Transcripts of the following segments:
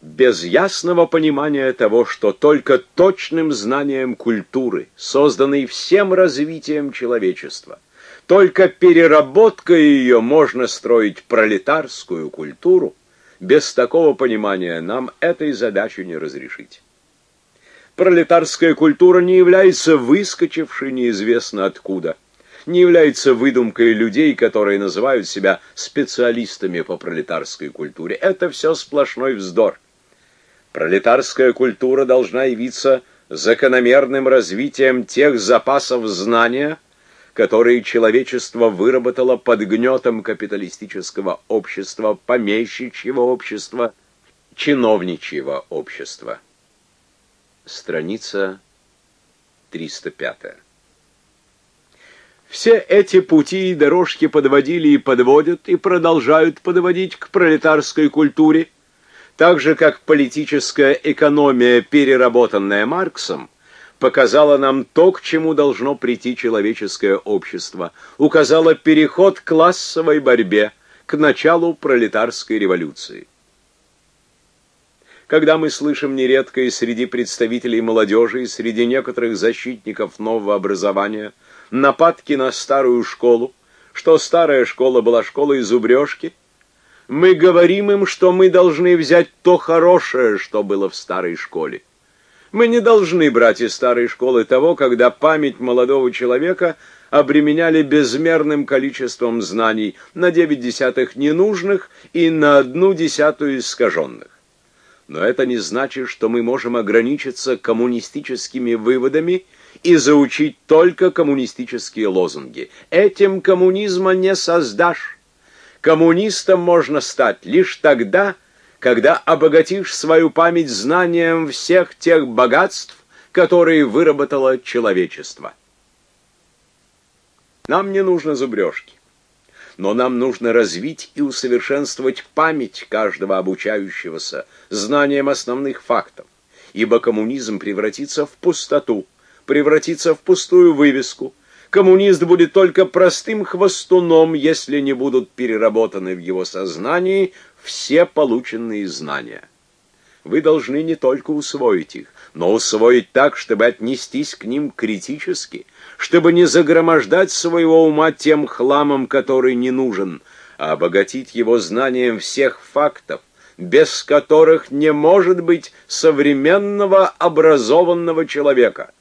без ясного понимания того, что только точным знанием культуры, созданной всем развитием человечества, только переработкой ее можно строить пролетарскую культуру, без такого понимания нам этой задачи не разрешить. Пролетарская культура не является выскочившей неизвестно откуда, не является выдумкой людей, которые называют себя специалистами по пролетарской культуре. Это все сплошной вздор. Пролетарская культура должна явиться закономерным развитием тех запасов знания, которые человечество выработало под гнетом капиталистического общества, помещичьего общества, чиновничьего общества. Страница 305. Все эти пути и дорожки подводили и подводят и продолжают подводить к пролетарской культуре, так же как политическая экономия, переработанная Марксом, показала нам то, к чему должно прийти человеческое общество, указала переход к классовой борьбе, к началу пролетарской революции. Когда мы слышим нередко и среди представителей молодежи, и среди некоторых защитников нового образования нападки на старую школу, что старая школа была школой зубрежки, мы говорим им, что мы должны взять то хорошее, что было в старой школе. Мы не должны брать из старой школы того, когда память молодого человека обременяли безмерным количеством знаний, на девять десятых ненужных и на одну десятую искаженных. Но это не значит, что мы можем ограничиться коммунистическими выводами и заучить только коммунистические лозунги. Этим коммунизма не создашь. Коммунистом можно стать лишь тогда, когда обогатишь свою память знанием всех тех богатств, которые выработало человечество. Нам не нужно зубрежки, но нам нужно развить и усовершенствовать память каждого обучающегося знанием основных фактов, ибо коммунизм превратится в пустоту, превратится в пустую вывеску, коммунист будет только простым хвостуном, если не будут переработаны в его сознании все полученные знания. Вы должны не только усвоить их, но усвоить так, чтобы отнестись к ним критически, чтобы не загромождать своего ума тем хламом, который не нужен, а обогатить его знанием всех фактов, без которых не может быть современного образованного человека.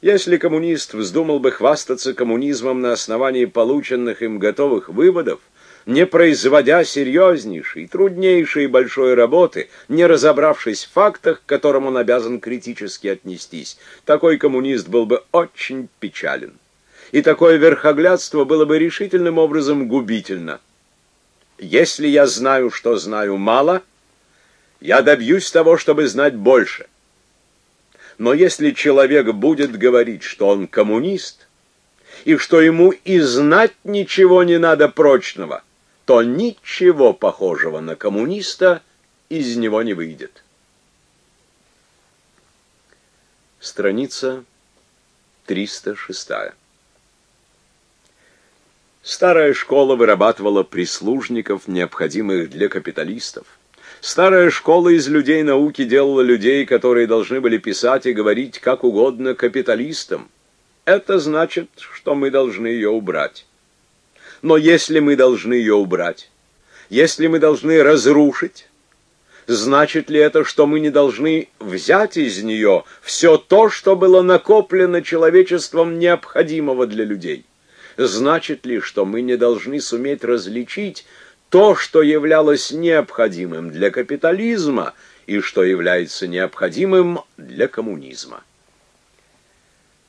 Если коммунист вздумал бы хвастаться коммунизмом на основании полученных им готовых выводов, не производя серьезнейшей, труднейшей большой работы, не разобравшись в фактах, к которым он обязан критически отнестись, такой коммунист был бы очень печален. И такое верхоглядство было бы решительным образом губительно. Если я знаю, что знаю мало, я добьюсь того, чтобы знать больше – но если человек будет говорить, что он коммунист, и что ему и знать ничего не надо прочного, то ничего похожего на коммуниста из него не выйдет. Страница 306. Старая школа вырабатывала прислужников, необходимых для капиталистов. Старая школа из людей науки делала людей, которые должны были писать и говорить как угодно капиталистам. Это значит, что мы должны ее убрать. Но если мы должны ее убрать, если мы должны разрушить, значит ли это, что мы не должны взять из нее все то, что было накоплено человечеством необходимого для людей? Значит ли, что мы не должны суметь различить то, что являлось необходимым для капитализма и что является необходимым для коммунизма.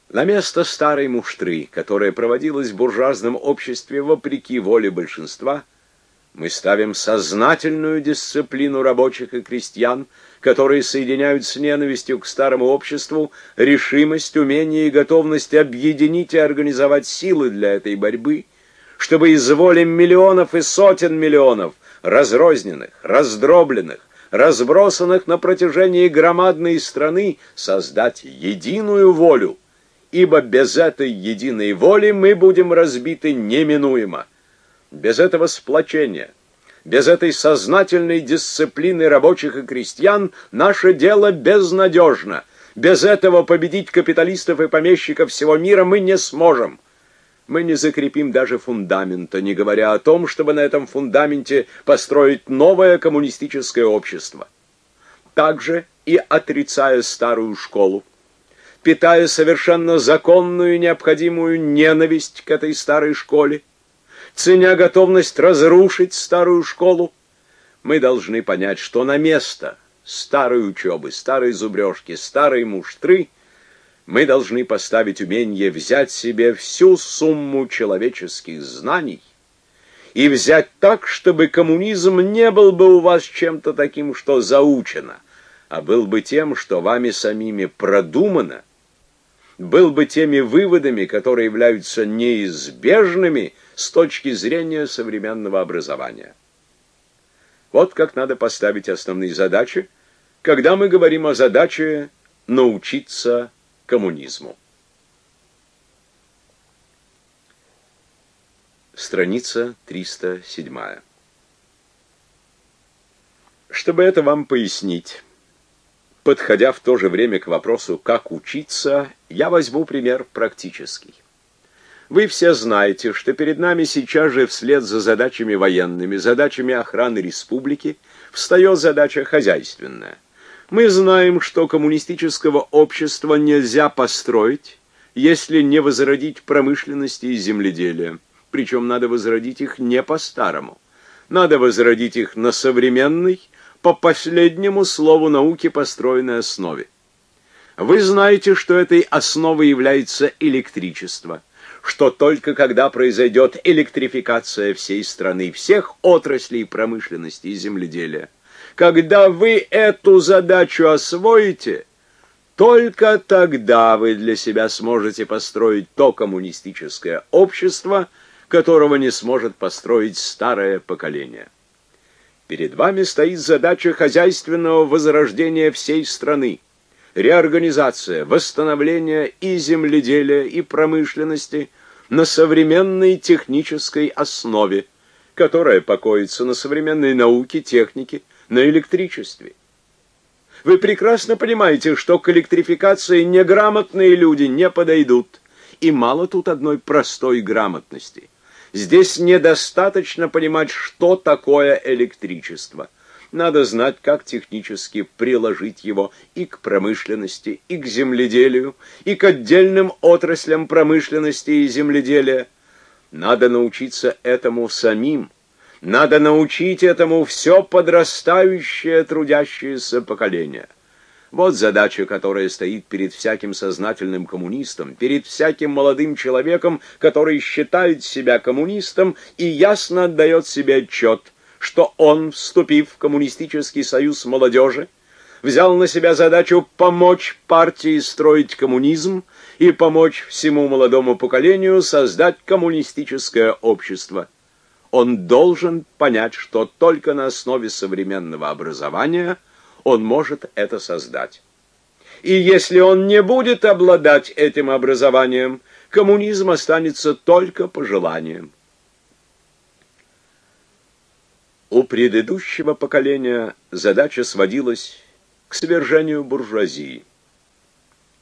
На место старой муштры, которая проводилась в буржуазном обществе вопреки воле большинства, мы ставим сознательную дисциплину рабочих и крестьян, которые соединяют с ненавистью к старому обществу решимость, умение и готовность объединить и организовать силы для этой борьбы – чтобы из воли миллионов и сотен миллионов, разрозненных, раздробленных, разбросанных на протяжении громадной страны, создать единую волю, ибо без этой единой воли мы будем разбиты неминуемо. Без этого сплочения, Без этой сознательной дисциплины рабочих и крестьян наше дело безнадежно. Без этого победить капиталистов и помещиков всего мира мы не сможем. Мы не закрепим даже фундамента, не говоря о том, чтобы на этом фундаменте построить новое коммунистическое общество. Также и отрицая старую школу, питая совершенно законную необходимую ненависть к этой старой школе, ценя готовность разрушить старую школу, мы должны понять, что на место старой учебы, старой зубрежки, старой муштры мы должны поставить умение взять себе всю сумму человеческих знаний и взять так, чтобы коммунизм не был бы у вас чем-то таким, что заучено, а был бы тем, что вами самими продумано, был бы теми выводами, которые являются неизбежными с точки зрения современного образования. Вот как надо поставить основные задачи, когда мы говорим о задаче научиться коммунизму. Страница 307. Чтобы это вам пояснить, подходя в то же время к вопросу, как учиться, я возьму пример практический. Вы все знаете, что перед нами сейчас же вслед за задачами военными, задачами охраны республики, встает задача хозяйственная. Мы знаем, что коммунистического общества нельзя построить, если не возродить промышленности и земледелия. Причем надо возродить их не по-старому. Надо возродить их на современной, по последнему слову науки построенной основе. Вы знаете, что этой основой является электричество – что только когда произойдет электрификация всей страны, всех отраслей промышленности и земледелия, когда вы эту задачу освоите, только тогда вы для себя сможете построить то коммунистическое общество, которого не сможет построить старое поколение. Перед вами стоит задача хозяйственного возрождения всей страны реорганизация, восстановление и земледелия, и промышленности на современной технической основе, которая покоится на современной науке, технике, на электричестве. Вы прекрасно понимаете, что к электрификации неграмотные люди не подойдут, и мало тут одной простой грамотности. Здесь недостаточно понимать, что такое электричество – надо знать, как технически приложить его и к промышленности, и к земледелию, и к отдельным отраслям промышленности и земледелия. Надо научиться этому самим. Надо научить этому все подрастающее трудящееся поколение. Вот задача, которая стоит перед всяким сознательным коммунистом, перед всяким молодым человеком, который считает себя коммунистом и ясно отдает себе отчет – что он, вступив в коммунистический союз молодежи, взял на себя задачу помочь партии строить коммунизм и помочь всему молодому поколению создать коммунистическое общество. Он должен понять, что только на основе современного образования он может это создать. И если он не будет обладать этим образованием, коммунизм останется только пожеланием. У предыдущего поколения задача сводилась к свержению буржуазии.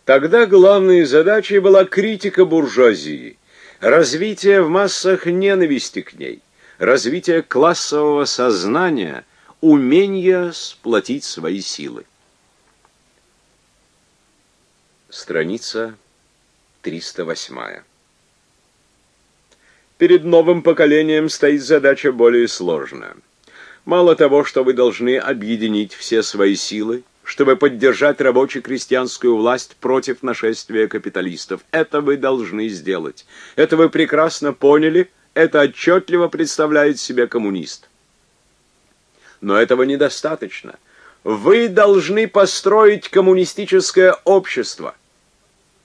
Тогда главной задачей была критика буржуазии, развитие в массах ненависти к ней, развитие классового сознания, умение сплотить свои силы. Страница 308. Перед новым поколением стоит задача более сложная. Мало того, что вы должны объединить все свои силы, чтобы поддержать рабоче-крестьянскую власть против нашествия капиталистов. Это вы должны сделать. Это вы прекрасно поняли, это отчетливо представляет себе коммунист. Но этого недостаточно. Вы должны построить коммунистическое общество.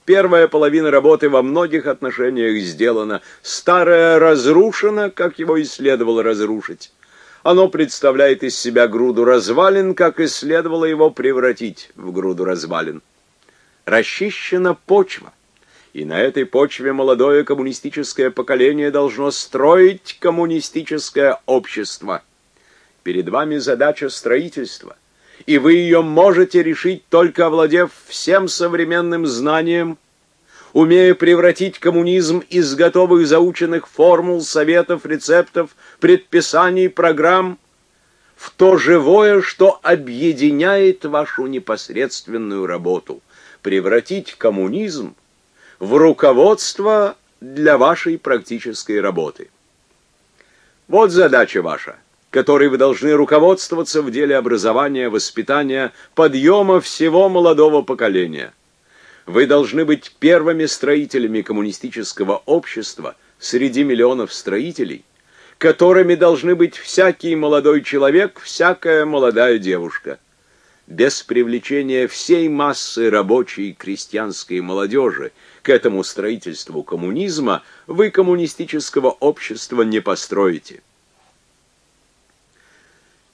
Первая половина работы во многих отношениях сделана. Старое разрушено, как его и следовало разрушить. Оно представляет из себя груду развалин, как и следовало его превратить в груду развалин. Расчищена почва, и на этой почве молодое коммунистическое поколение должно строить коммунистическое общество. Перед вами задача строительства, и вы ее можете решить только овладев всем современным знанием, умея превратить коммунизм из готовых заученных формул, советов, рецептов, предписаний, программ в то живое, что объединяет вашу непосредственную работу, превратить коммунизм в руководство для вашей практической работы. Вот задача ваша которой вы должны руководствоваться в деле образования, воспитания, подъема всего молодого поколения. Вы должны быть первыми строителями коммунистического общества среди миллионов строителей, которыми должны быть всякий молодой человек, всякая молодая девушка. Без привлечения всей массы рабочей и крестьянской молодежи к этому строительству коммунизма вы коммунистического общества не построите.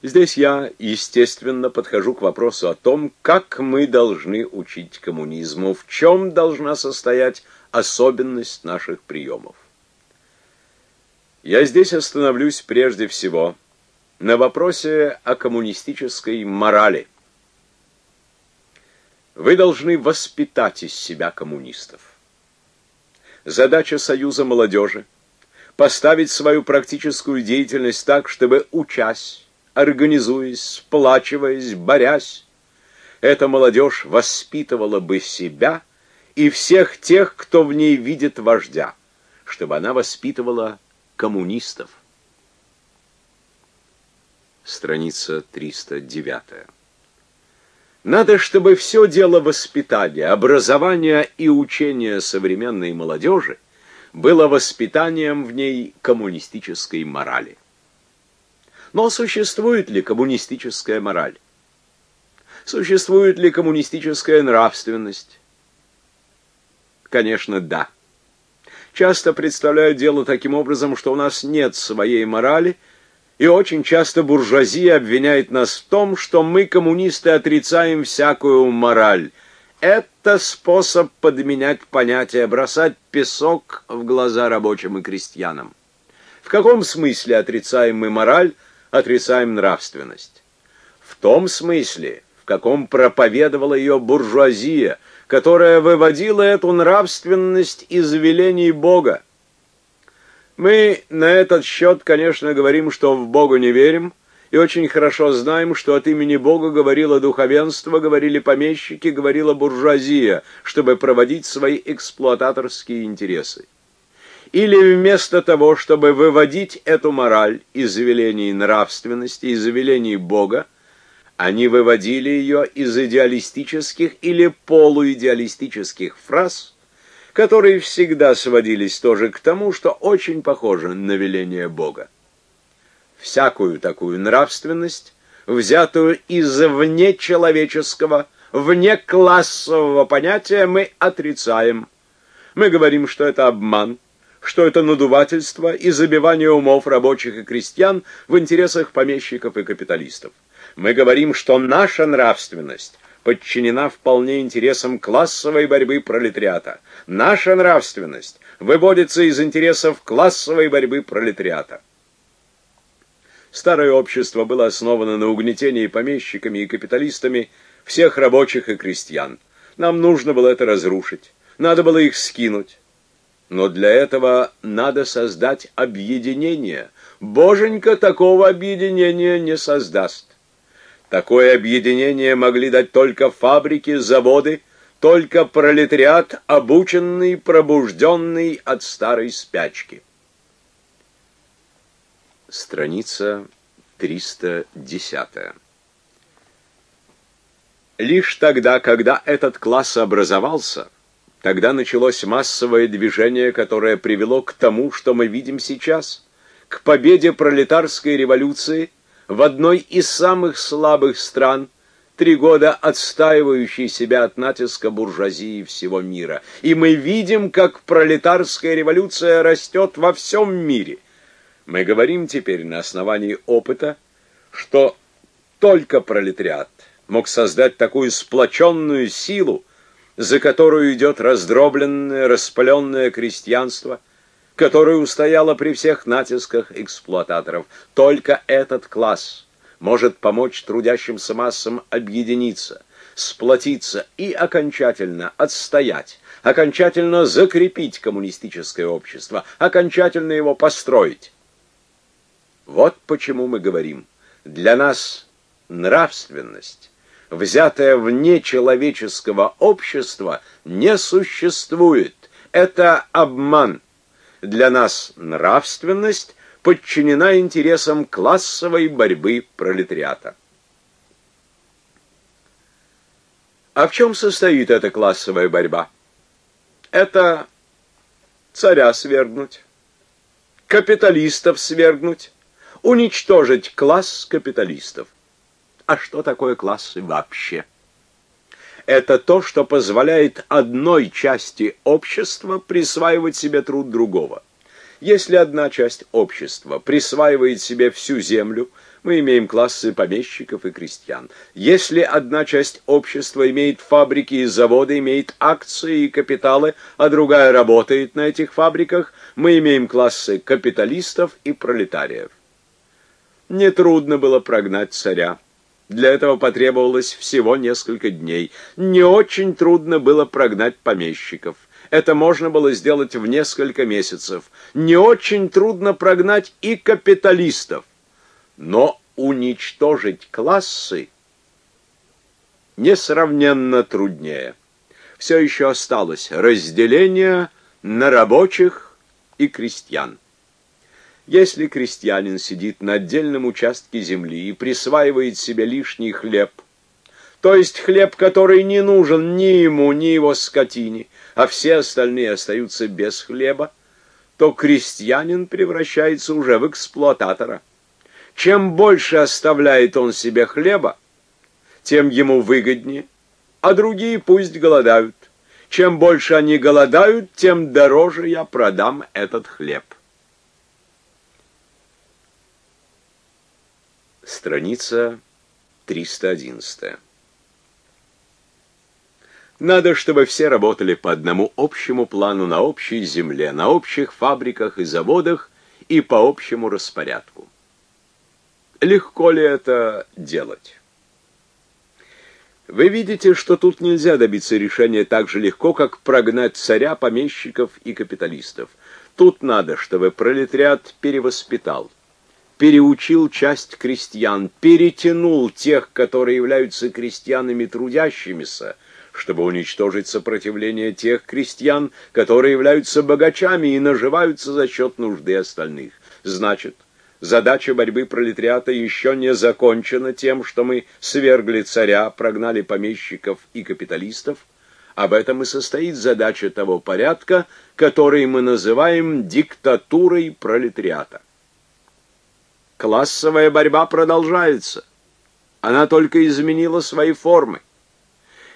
Здесь я, естественно, подхожу к вопросу о том, как мы должны учить коммунизму, в чем должна состоять особенность наших приемов. Я здесь остановлюсь прежде всего на вопросе о коммунистической морали. Вы должны воспитать из себя коммунистов. Задача Союза молодежи – поставить свою практическую деятельность так, чтобы, учась, организуясь, сплачиваясь, борясь, эта молодежь воспитывала бы себя и всех тех, кто в ней видит вождя, чтобы она воспитывала коммунистов. Страница 309. Надо, чтобы все дело воспитания, образования и учения современной молодежи было воспитанием в ней коммунистической морали. Но существует ли коммунистическая мораль? Существует ли коммунистическая нравственность? Конечно, да. Часто представляю дело таким образом, что у нас нет своей морали, и очень часто буржуазия обвиняет нас в том, что мы, коммунисты, отрицаем всякую мораль. Это способ подменять понятия, бросать песок в глаза рабочим и крестьянам. В каком смысле отрицаем мы мораль, отрицаем нравственность. В том смысле, в каком проповедовала ее буржуазия, которая выводила эту нравственность из велений Бога. Мы на этот счет, конечно, говорим, что в Бога не верим, и очень хорошо знаем, что от имени Бога говорило духовенство, говорили помещики, говорила буржуазия, чтобы проводить свои эксплуататорские интересы. Или вместо того, чтобы выводить эту мораль из велений нравственности, из велений Бога, они выводили ее из идеалистических или полуидеалистических фраз, которые всегда сводились тоже к тому, что очень похоже на веление Бога. Всякую такую нравственность, взятую из внечеловеческого, внеклассового понятия, мы отрицаем. Мы говорим, что это обман, что это надувательство и забивание умов рабочих и крестьян в интересах помещиков и капиталистов. Мы говорим, что наша нравственность подчинена вполне интересам классовой борьбы пролетариата. Наша нравственность выводится из интересов классовой борьбы пролетариата. Старое общество было основано на угнетении помещиками и капиталистами всех рабочих и крестьян. Нам нужно было это разрушить. Надо было их скинуть. Но для этого надо создать объединение. Боженька такого объединения не создаст. Такое объединение могли дать только фабрики, заводы, только пролетариат, обученный, пробужденный от старой спячки. Страница 310. Лишь тогда, когда этот класс образовался, Тогда началось массовое движение, которое привело к тому, что мы видим сейчас, к победе пролетарской революции в одной из самых слабых стран, три года отстаивающей себя от натиска буржуазии всего мира. И мы видим, как пролетарская революция растет во всем мире. Мы говорим теперь на основании опыта, что только пролетариат мог создать такую сплоченную силу, за которую идет раздробленное, распаленное крестьянство, которое устояло при всех натисках эксплуататоров. Только этот класс может помочь трудящимся массам объединиться, сплотиться и окончательно отстоять, окончательно закрепить коммунистическое общество, окончательно его построить. Вот почему мы говорим, для нас нравственность, взятая вне человеческого общества, не существует. Это обман. Для нас нравственность подчинена интересам классовой борьбы пролетариата. А в чем состоит эта классовая борьба? Это царя свергнуть, капиталистов свергнуть, уничтожить класс капиталистов. А что такое классы вообще? Это то, что позволяет одной части общества присваивать себе труд другого. Если одна часть общества присваивает себе всю землю, мы имеем классы помещиков и крестьян. Если одна часть общества имеет фабрики и заводы, имеет акции и капиталы, а другая работает на этих фабриках, мы имеем классы капиталистов и пролетариев. Нетрудно было прогнать царя. Для этого потребовалось всего несколько дней. Не очень трудно было прогнать помещиков. Это можно было сделать в несколько месяцев. Не очень трудно прогнать и капиталистов. Но уничтожить классы несравненно труднее. Все еще осталось разделение на рабочих и крестьян. Если крестьянин сидит на отдельном участке земли и присваивает себе лишний хлеб, то есть хлеб, который не нужен ни ему, ни его скотине, а все остальные остаются без хлеба, то крестьянин превращается уже в эксплуататора. Чем больше оставляет он себе хлеба, тем ему выгоднее, а другие пусть голодают. Чем больше они голодают, тем дороже я продам этот хлеб. Страница 311. Надо, чтобы все работали по одному общему плану на общей земле, на общих фабриках и заводах и по общему распорядку. Легко ли это делать? Вы видите, что тут нельзя добиться решения так же легко, как прогнать царя, помещиков и капиталистов. Тут надо, чтобы пролетариат перевоспитал переучил часть крестьян, перетянул тех, которые являются крестьянами трудящимися, чтобы уничтожить сопротивление тех крестьян, которые являются богачами и наживаются за счет нужды остальных. Значит, задача борьбы пролетариата еще не закончена тем, что мы свергли царя, прогнали помещиков и капиталистов. Об этом и состоит задача того порядка, который мы называем диктатурой пролетариата. Классовая борьба продолжается. Она только изменила свои формы.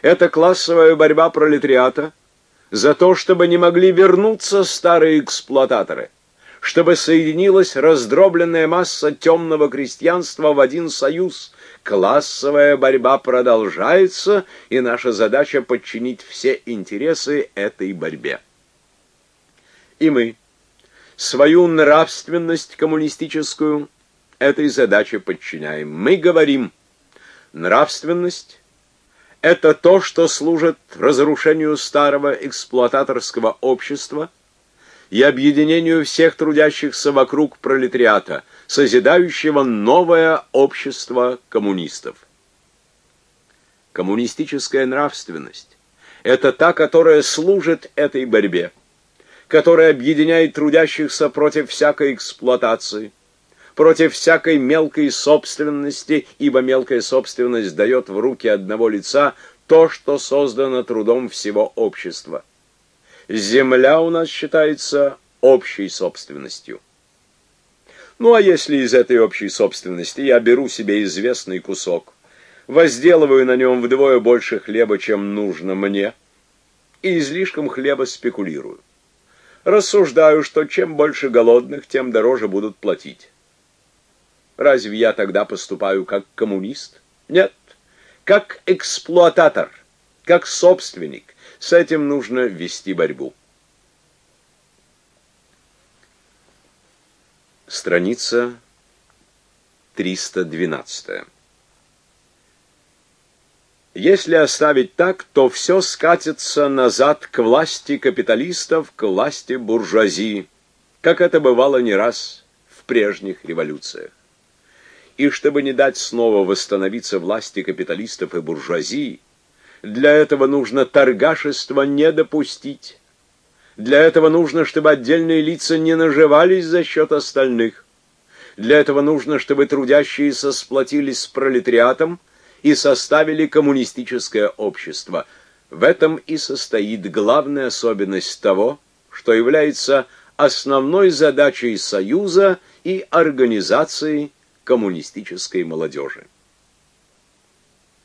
Это классовая борьба пролетариата за то, чтобы не могли вернуться старые эксплуататоры, чтобы соединилась раздробленная масса темного крестьянства в один союз. Классовая борьба продолжается, и наша задача подчинить все интересы этой борьбе. И мы свою нравственность коммунистическую этой задаче подчиняем. Мы говорим, нравственность – это то, что служит разрушению старого эксплуататорского общества и объединению всех трудящихся вокруг пролетариата, созидающего новое общество коммунистов. Коммунистическая нравственность – это та, которая служит этой борьбе, которая объединяет трудящихся против всякой эксплуатации – против всякой мелкой собственности, ибо мелкая собственность дает в руки одного лица то, что создано трудом всего общества. Земля у нас считается общей собственностью. Ну а если из этой общей собственности я беру себе известный кусок, возделываю на нем вдвое больше хлеба, чем нужно мне, и излишком хлеба спекулирую. Рассуждаю, что чем больше голодных, тем дороже будут платить. Разве я тогда поступаю как коммунист? Нет, как эксплуататор, как собственник. С этим нужно вести борьбу. Страница 312. Если оставить так, то все скатится назад к власти капиталистов, к власти буржуазии, как это бывало не раз в прежних революциях. И чтобы не дать снова восстановиться власти капиталистов и буржуазии, для этого нужно торгашество не допустить. Для этого нужно, чтобы отдельные лица не наживались за счет остальных. Для этого нужно, чтобы трудящиеся сплотились с пролетариатом и составили коммунистическое общество. В этом и состоит главная особенность того, что является основной задачей Союза и организации коммунистической молодежи.